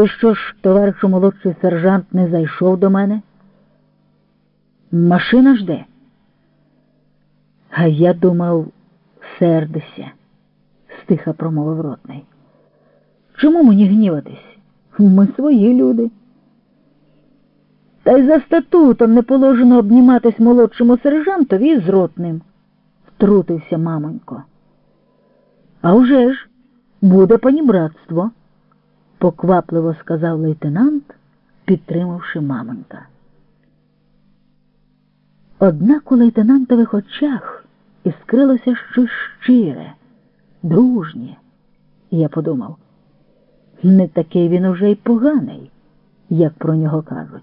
То що ж, товаришу молодший сержант не зайшов до мене? Машина жде. А я думав, сердися, стиха промовив ротний. Чому мені гніватись? Ми свої люди. Та й за статутом не положено обніматись молодшому сержантові з ротним, втрутився мамонько. А вже ж, буде панібратство, поквапливо сказав лейтенант, підтримавши мамонька. Однак у лейтенантових очах іскрилося щось щире, дружнє, я подумав, не такий він уже й поганий, як про нього кажуть.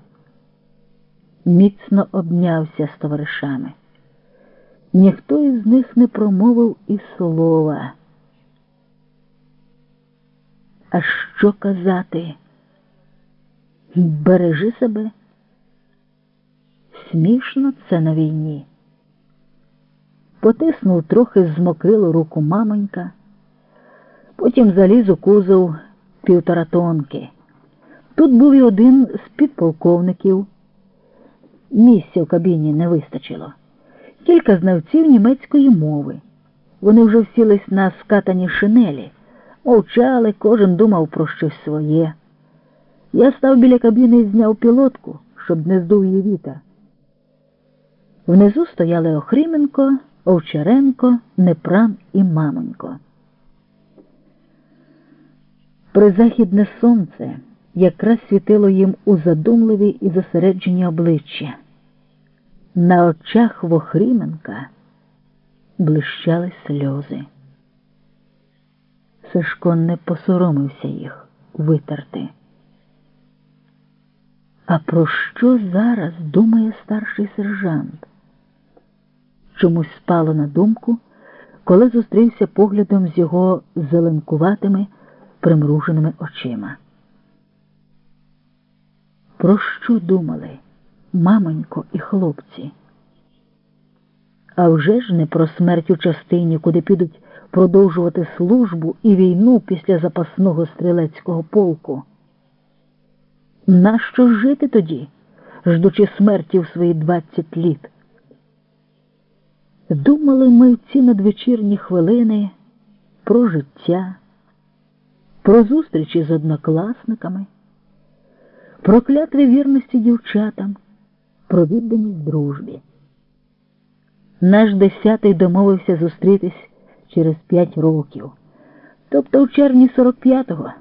Міцно обнявся з товаришами. Ніхто із них не промовив і слова. А що казати? Бережи себе. Смішно це на війні. Потиснув трохи змокрилу руку мамонька, потім заліз у кузов півтора тонки. Тут був і один з підполковників. Місця в кабіні не вистачило. Кілька знавців німецької мови. Вони вже всілись на скатані шинелі, мовчали, кожен думав про щось своє. Я став біля кабіни і зняв пілотку, щоб не здув її вітер. Внизу стояли Охріменко, Овчаренко, Непран і Мамонько. Призахідне сонце якраз світило їм у задумливі і зосереджені обличчя. На очах Вохріменка блищали сльози. Сашко не посоромився їх витерти. А про що зараз думає старший сержант? Чомусь спало на думку, коли зустрівся поглядом з його зеленкуватими, примруженими очима. Про що думали мамонько і хлопці? А вже ж не про смерть у частині, куди підуть продовжувати службу і війну після запасного стрілецького полку. Нащо жити тоді, ждучи смерті в свої двадцять літ? Думали ми в ці надвечірні хвилини про життя, про зустрічі з однокласниками, про клятви вірності дівчатам, про відданість дружбі. Наш десятий домовився зустрітись через п'ять років, тобто в червні 45-го,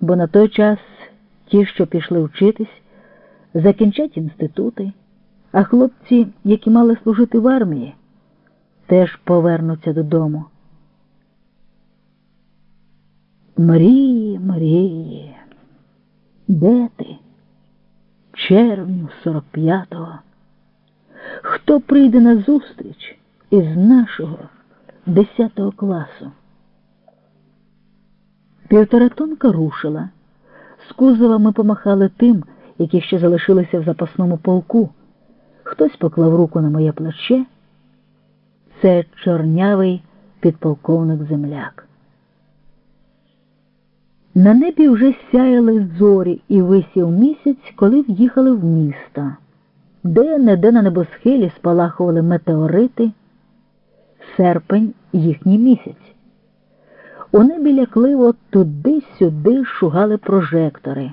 бо на той час ті, що пішли вчитись, закінчать інститути, а хлопці, які мали служити в армії, теж повернуться додому. Мрії, мрії, де ти? Червню 45-го. Хто прийде на зустріч із нашого 10 класу? Півторатонка рушила. З кузова ми помахали тим, які ще залишилися в запасному полку. Хтось поклав руку на моє плече. Це чорнявий підполковник земляк. На небі вже сяяли зорі і висів місяць, коли в'їхали в місто, де не де на небосхилі спалахували метеорити, серпень їхній місяць. У небі лякливо туди-сюди шугали прожектори,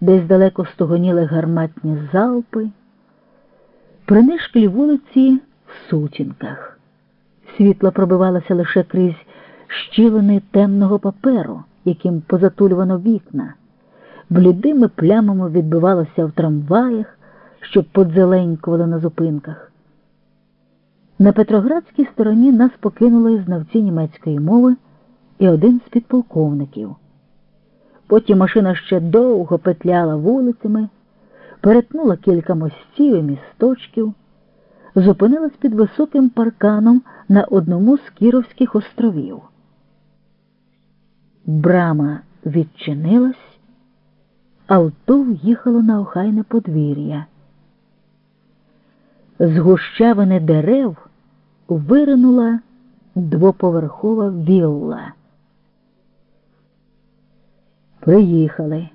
десь далеко стогоніли гарматні залпи, принишклі вулиці в сутінках. Світло пробивалося лише крізь щілини темного паперу, яким позатулювано вікна, блідими плямами відбивалося в трамваях, що подзеленькували на зупинках. На Петроградській стороні нас покинули знавці німецької мови і один з підполковників. Потім машина ще довго петляла вулицями, перетнула кілька мостів і місточків, зупинилась під високим парканом на одному з Кіровських островів. Брама відчинилась, авто в'їхало на охайне подвір'я. З гущавини дерев виринула двоповерхова вілла. Приїхали.